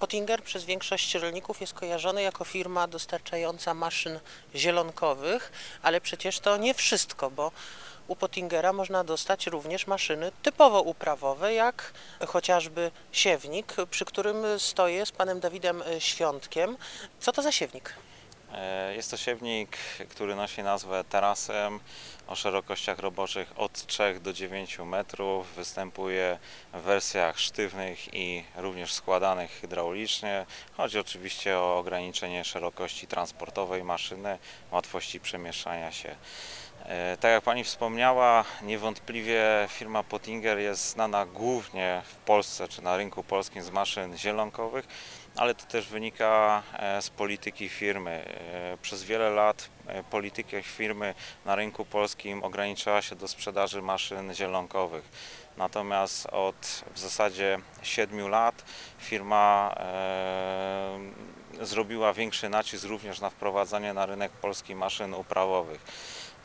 Pottinger przez większość rolników jest kojarzony jako firma dostarczająca maszyn zielonkowych, ale przecież to nie wszystko, bo u Pottingera można dostać również maszyny typowo uprawowe, jak chociażby siewnik, przy którym stoję z panem Dawidem Świątkiem. Co to za siewnik? E, Jest to siewnik, który nosi nazwę Terasem o szerokościach roboczych od 3 do 9 metrów. Występuje w wersjach sztywnych i również składanych hydraulicznie. Chodzi oczywiście o ograniczenie szerokości transportowej maszyny, łatwości przemieszczania się. E, Tak jak Pani wspomniała, niewątpliwie firma Pottinger jest znana głównie w Polsce czy na rynku polskim z maszyn zielonkowych, ale to też wynika e, z polityki firmy. E, Przez wiele lat e, polityka firmy na rynku polskim ograniczała się do sprzedaży maszyn zielonkowych. Natomiast od w zasadzie 7 lat firma zrobiła większy nacisk również na wprowadzanie na rynek polski maszyn uprawowych.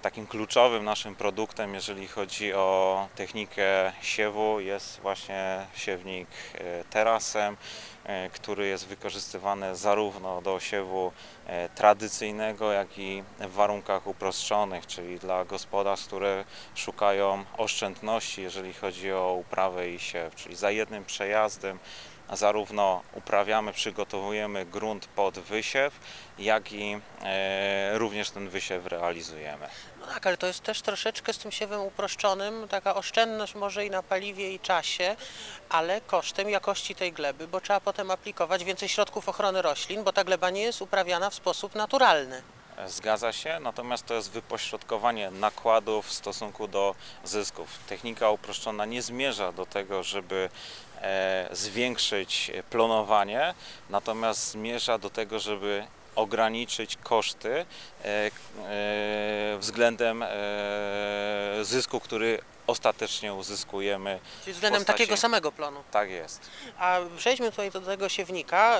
Takim kluczowym naszym produktem, jeżeli chodzi o technikę siewu, jest właśnie siewnik e, terasem, e, który jest wykorzystywany zarówno do siewu e, tradycyjnego, jak i w warunkach uproszczonych, czyli dla gospodarstw, które szukają oszczędności, jeżeli chodzi o uprawę i siew, czyli za jednym przejazdem zarówno uprawiamy, przygotowujemy grunt pod wysiew, jak i e, również ten wysiew realizujemy. No tak, ale to jest też troszeczkę z tym siewem uproszczonym, taka oszczędność może i na paliwie i czasie, ale kosztem jakości tej gleby, bo trzeba potem aplikować więcej środków ochrony roślin, bo ta gleba nie jest uprawiana w sposób naturalny. Zgadza się, natomiast to jest wypośrodkowanie nakładów w stosunku do zysków. Technika uproszczona nie zmierza do tego, żeby zwiększyć plonowanie, natomiast zmierza do tego, żeby ograniczyć koszty e, e, względem e, zysku, który ostatecznie uzyskujemy. Czyli względem postaci- takiego samego plonu. Tak jest. A przejdźmy tutaj do tego siewnika.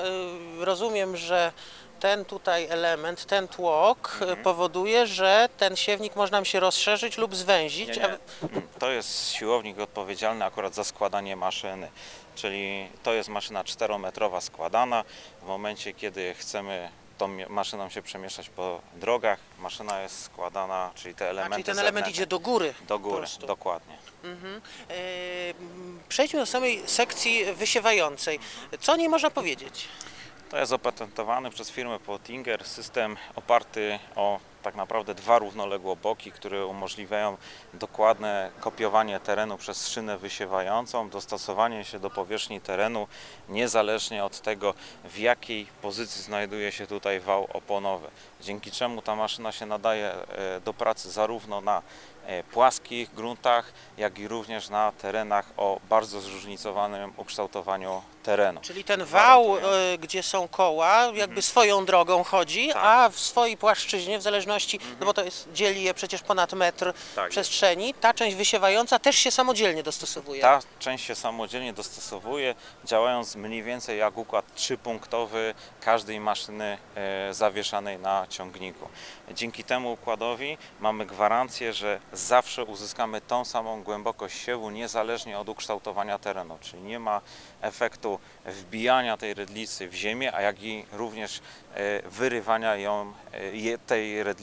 Y, Rozumiem, że ten tutaj element, ten tłok y, powoduje, że ten siewnik można się rozszerzyć lub zwęzić. Nie, nie. Mm, To jest siłownik odpowiedzialny akurat za składanie maszyny. Czyli to jest maszyna 4-metrowa składana. W momencie, kiedy chcemy tą maszyną się przemieszczać po drogach, maszyna jest składana, czyli te A, elementy czyli ten element zewnętrzne idzie do góry. do po góry. prostu. Dokładnie. Mhm. E, Przejdźmy do samej sekcji wysiewającej. Co nie można powiedzieć? To jest opatentowany przez firmę Pottinger system oparty o tak naprawdę dwa równoległe boki, które umożliwiają dokładne kopiowanie terenu przez szynę wysiewającą, dostosowanie się do powierzchni terenu niezależnie od tego, w jakiej pozycji znajduje się tutaj wał oponowy. Dzięki czemu ta maszyna się nadaje e, do pracy zarówno na e, płaskich gruntach, jak i również na terenach o bardzo zróżnicowanym ukształtowaniu terenu. Czyli ten wał, e, gdzie są koła, jakby swoją drogą chodzi, Tak. a w swojej płaszczyźnie, w zależności, no bo to jest, dzieli je przecież ponad metr Tak przestrzeni, ta część wysiewająca też się samodzielnie dostosowuje. Ta część się samodzielnie dostosowuje, działając mniej więcej jak układ trzypunktowy każdej maszyny e, zawieszanej na ciągniku. Dzięki temu układowi mamy gwarancję, że zawsze uzyskamy tą samą głębokość siewu, niezależnie od ukształtowania terenu, czyli nie ma efektu wbijania tej redlicy w ziemię, a jak i również e, wyrywania ją, e, je- tej redlicy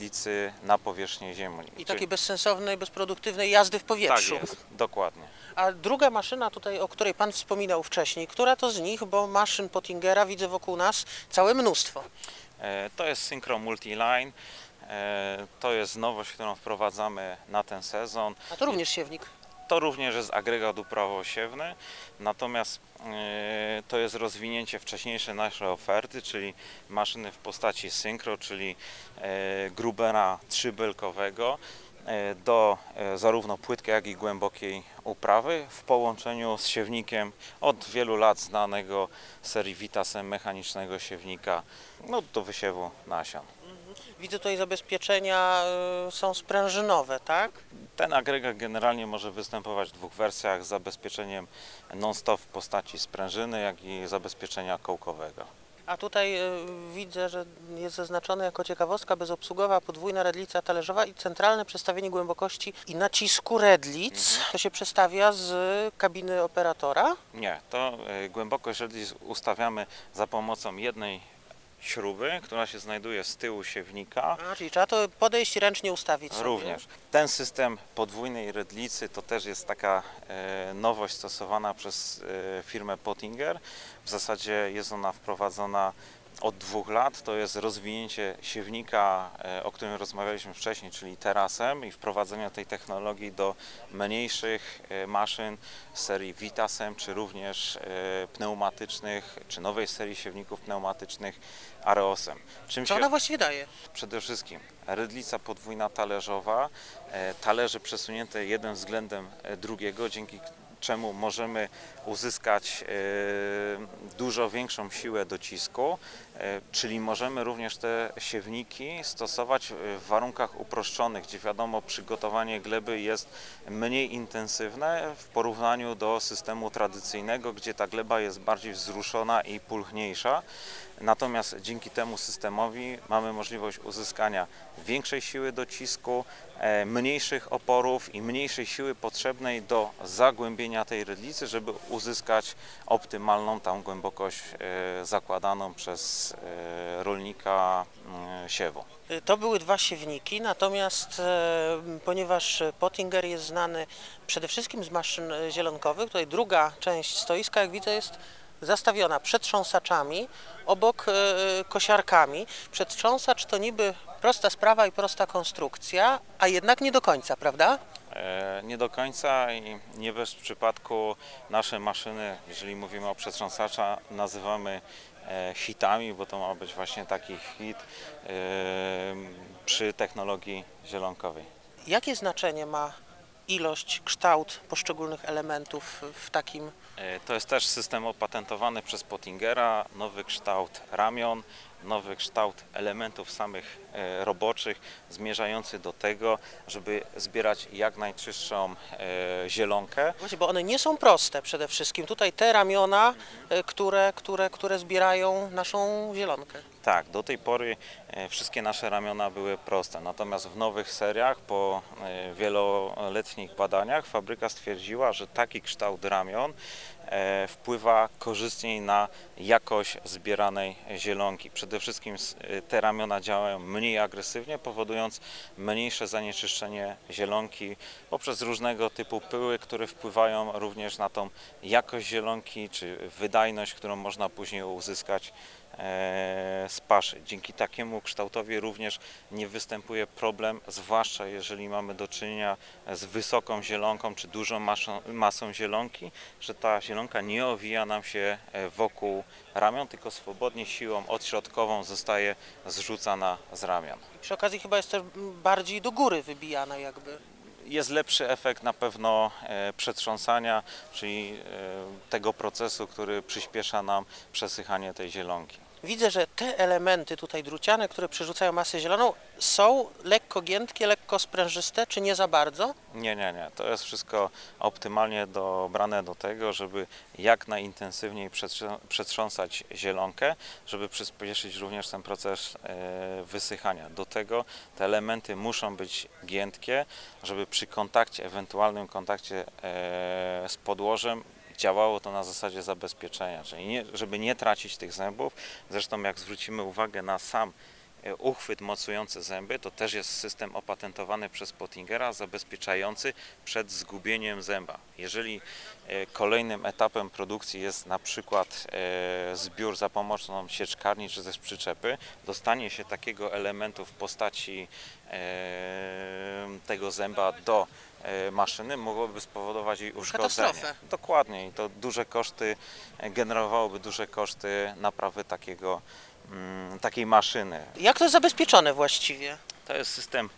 na powierzchnię ziemi. I takiej bezsensownej, bezproduktywnej jazdy w tak powietrzu. jest, dokładnie. A druga maszyna tutaj, o której Pan wspominał wcześniej, która to z nich, bo maszyn Pottingera widzę wokół nas całe mnóstwo. E, To jest Synchro Multiline. E, To jest nowość, którą wprowadzamy na ten sezon. A to również siewnik. To również jest agregat uprawosiewny, natomiast e, to jest rozwinięcie wcześniejszej naszej oferty, czyli maszyny w postaci Synchro, czyli e, grubera trzybelkowego e, do zarówno płytkiej, jak i głębokiej uprawy w połączeniu z siewnikiem od wielu lat znanego serii Vitasem mechanicznego siewnika no, do wysiewu nasion. Widzę tutaj zabezpieczenia są sprężynowe, tak? Ten agregat generalnie może występować w dwóch wersjach z zabezpieczeniem non-stop w postaci sprężyny, jak i zabezpieczenia kołkowego. A tutaj e, widzę, że jest zaznaczone jako ciekawostka bezobsługowa podwójna redlica talerzowa i centralne przestawienie głębokości i nacisku redlic. To się przestawia z kabiny operatora. Nie, to y, głębokość redlic ustawiamy za pomocą jednej śruby, która się znajduje z tyłu siewnika. A, czyli trzeba to podejść i ręcznie ustawić sobie. Również. Ten system podwójnej redlicy to też jest taka e, nowość stosowana przez e, firmę Pottinger. W zasadzie jest ona wprowadzona od dwóch lat. To jest rozwinięcie siewnika, e, o którym rozmawialiśmy wcześniej, czyli terasem i wprowadzenie tej technologii do mniejszych e, maszyn serii Vitasem, czy również e, pneumatycznych, czy nowej serii siewników pneumatycznych Areosem. Czym Co ona właściwie daje? Przede wszystkim rydlica podwójna talerzowa, talerze przesunięte jeden względem drugiego, dzięki czemu możemy uzyskać e, dużo większą siłę docisku, e, czyli możemy również te siewniki stosować w warunkach uproszczonych, gdzie wiadomo przygotowanie gleby jest mniej intensywne w porównaniu do systemu tradycyjnego, gdzie ta gleba jest bardziej wzruszona i pulchniejsza. Natomiast dzięki temu systemowi mamy możliwość uzyskania większej siły docisku, e, mniejszych oporów i mniejszej siły potrzebnej do zagłębienia tej rydlicy, żeby uzyskać optymalną tam głębokość e, zakładaną przez e, rolnika mm, siewu. Y, To były dwa siewniki, natomiast ponieważ Pottinger jest znany przede wszystkim z maszyn zielonkowych, tutaj druga część stoiska, jak widzę, jest zastawiona przetrząsaczami, obok e, kosiarkami. Przetrząsacz to niby prosta sprawa i prosta konstrukcja, a jednak nie do końca, prawda? E, Nie do końca i nie bez przypadku nasze maszyny, jeżeli mówimy o przetrząsacza, nazywamy e, hitami, bo to ma być właśnie taki hit przy technologii zielonkowej. Jakie znaczenie ma ilość, kształt poszczególnych elementów w takim E, To jest też system opatentowany przez Pottingera, nowy kształt ramion, nowy kształt elementów samych e, roboczych, zmierzający do tego, żeby zbierać jak najczystszą e, zielonkę. Właśnie, bo one nie są proste przede wszystkim. Tutaj te ramiona, e, które, które, które zbierają naszą zielonkę. Tak, do tej pory wszystkie nasze ramiona były proste, natomiast w nowych seriach, po wieloletnich badaniach, fabryka stwierdziła, że taki kształt ramion wpływa korzystniej na jakość zbieranej zielonki. Przede wszystkim e, te ramiona działają mniej agresywnie, powodując mniejsze zanieczyszczenie zielonki poprzez różnego typu pyły, które wpływają również na tą jakość zielonki czy wydajność, którą można później uzyskać e, z paszy. Dzięki takiemu kształtowi również nie występuje problem, zwłaszcza jeżeli mamy do czynienia z wysoką zielonką czy dużą masą, masą zielonki, że ta zielonka nie owija nam się e, wokół ramion, tylko swobodnie siłą odśrodkową zostaje zrzucana z ramion. Przy okazji chyba jest też bardziej do góry wybijana jakby. Jest lepszy efekt na pewno e, przetrząsania, czyli e, tego procesu, który przyspiesza nam przesychanie tej zielonki. Widzę, że te elementy tutaj druciane, które przerzucają masę zieloną, są lekko giętkie, lekko sprężyste, czy nie za bardzo? Nie, nie, nie. To jest wszystko optymalnie dobrane do tego, żeby jak najintensywniej przetrząsać zielonkę, żeby przyspieszyć również ten proces e, wysychania. Do tego te elementy muszą być giętkie, żeby przy kontakcie, ewentualnym kontakcie e, z podłożem działało to na zasadzie zabezpieczenia, czyli nie, żeby nie tracić tych zębów. Zresztą jak zwrócimy uwagę na sam e, uchwyt mocujący zęby, to też jest system opatentowany przez Pottingera zabezpieczający przed zgubieniem zęba. Jeżeli e, kolejnym etapem produkcji jest na przykład e, zbiór za pomocą sieczkarni czy też przyczepy, dostanie się takiego elementu w postaci tego zęba do maszyny mogłoby spowodować jej uszkodzenie. Katastrofę. Dokładnie i to duże koszty, e, generowałoby duże koszty naprawy takiego, mm, takiej maszyny. Jak to jest zabezpieczone właściwie? To jest system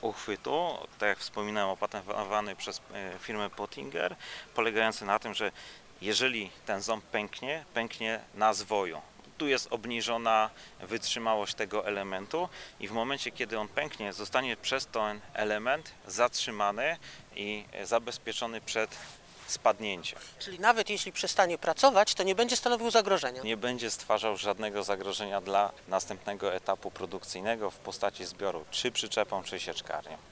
uchwytu, tak jak wspominałem, opatentowany przez e, firmę Pottinger, polegający na tym, że jeżeli ten ząb pęknie, pęknie na zwoju. Tu jest obniżona wytrzymałość tego elementu i w momencie, kiedy on pęknie, zostanie przez ten element zatrzymany i zabezpieczony przed spadnięcie. Czyli nawet jeśli przestanie pracować, to nie będzie stanowił zagrożenia. Nie będzie stwarzał żadnego zagrożenia dla następnego etapu produkcyjnego w postaci zbioru, czy przyczepą, czy sieczkarnią.